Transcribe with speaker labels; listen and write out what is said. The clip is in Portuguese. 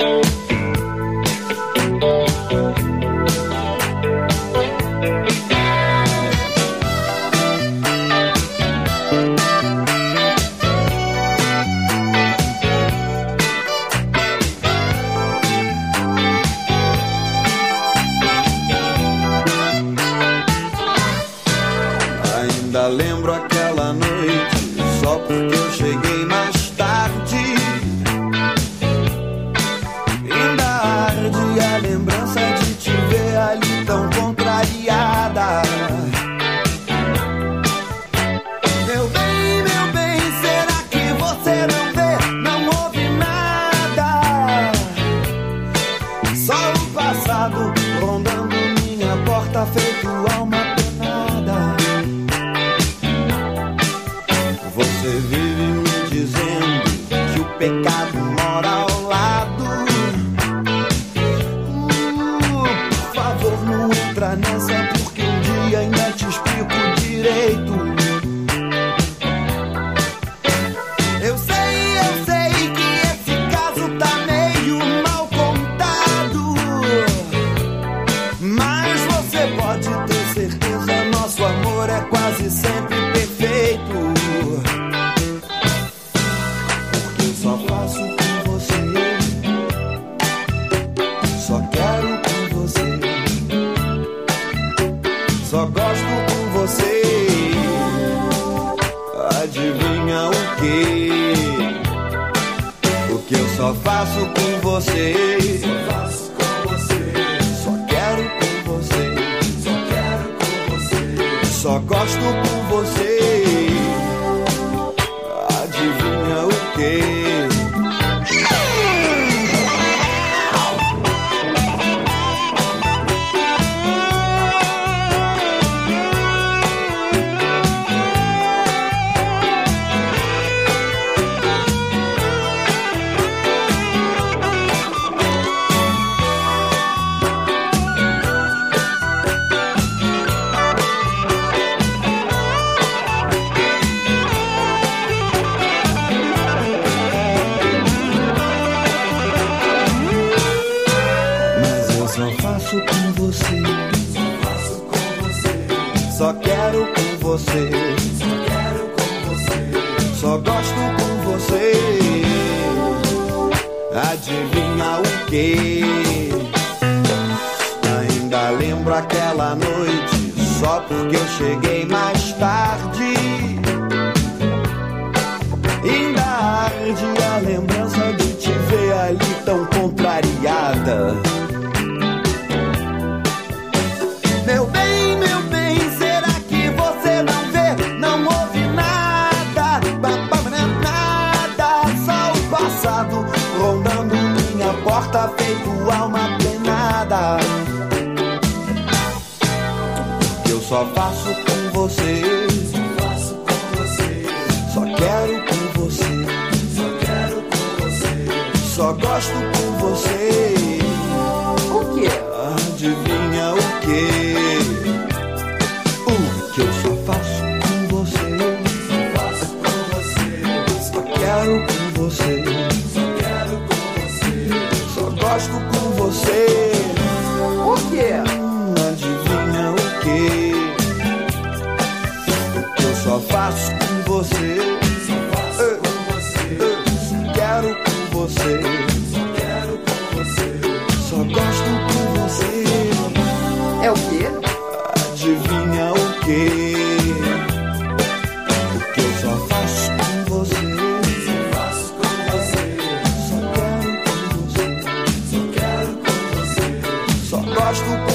Speaker 1: Bye. cansado, rondando minha porta feito alma penada. Você vive me dizendo que o pecado Só gosto com você. Adivinha o que? O que eu só faço com você. Só quero com você. Só quero com você. Só gosto com você. Só faço com você. Só faço com você. Só quero com você. Só quero com você. Só gosto com você. Adivinha o que? Ainda lembro aquela noite. Só porque eu cheguei mais tarde. Ainda arde a lembrança de te ver ali tão contrariada. Minha porta, feito alma penada. Eu só faço com você, só quero com você, só quero com você, só gosto com você. O que Adivinha Que? Adivinha o que? O que eu só faço com você? Só faço com você. Quero com você. debaixo do